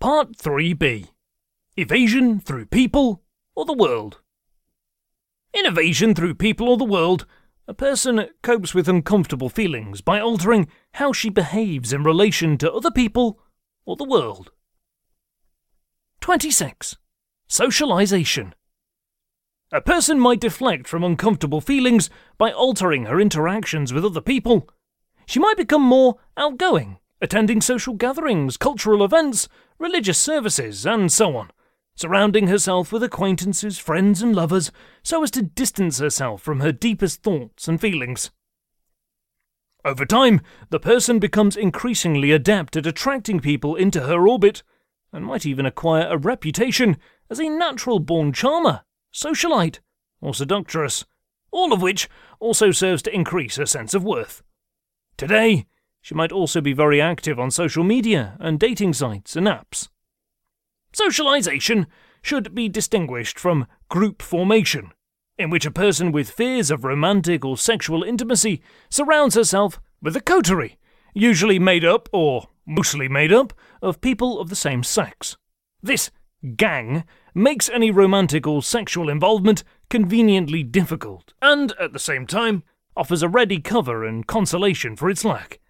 Part 3b Evasion through people or the world. In evasion through people or the world, a person copes with uncomfortable feelings by altering how she behaves in relation to other people or the world. 26. Socialization. A person might deflect from uncomfortable feelings by altering her interactions with other people. She might become more outgoing, attending social gatherings, cultural events, religious services, and so on, surrounding herself with acquaintances, friends, and lovers so as to distance herself from her deepest thoughts and feelings. Over time, the person becomes increasingly adept at attracting people into her orbit, and might even acquire a reputation as a natural born charmer socialite, or seductress, all of which also serves to increase her sense of worth. Today, she might also be very active on social media and dating sites and apps. Socialization should be distinguished from group formation, in which a person with fears of romantic or sexual intimacy surrounds herself with a coterie, usually made up, or mostly made up, of people of the same sex. This gang makes any romantic or sexual involvement conveniently difficult, and at the same time offers a ready cover and consolation for its lack.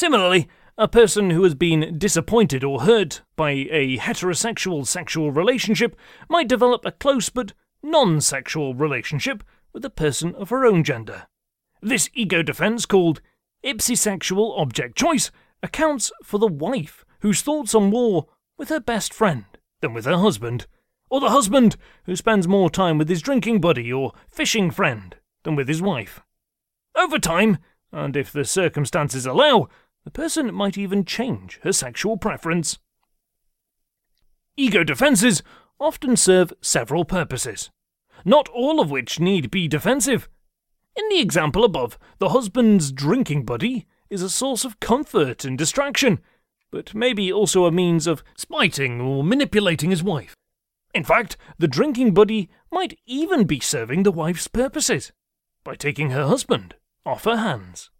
Similarly, a person who has been disappointed or hurt by a heterosexual sexual relationship might develop a close but non sexual relationship with a person of her own gender. This ego defense, called ipsisexual object choice, accounts for the wife whose thoughts are more with her best friend than with her husband, or the husband who spends more time with his drinking buddy or fishing friend than with his wife. Over time, and if the circumstances allow, the person might even change her sexual preference. Ego defenses often serve several purposes, not all of which need be defensive. In the example above, the husband's drinking buddy is a source of comfort and distraction, but maybe also a means of spiting or manipulating his wife. In fact, the drinking buddy might even be serving the wife's purposes by taking her husband off her hands.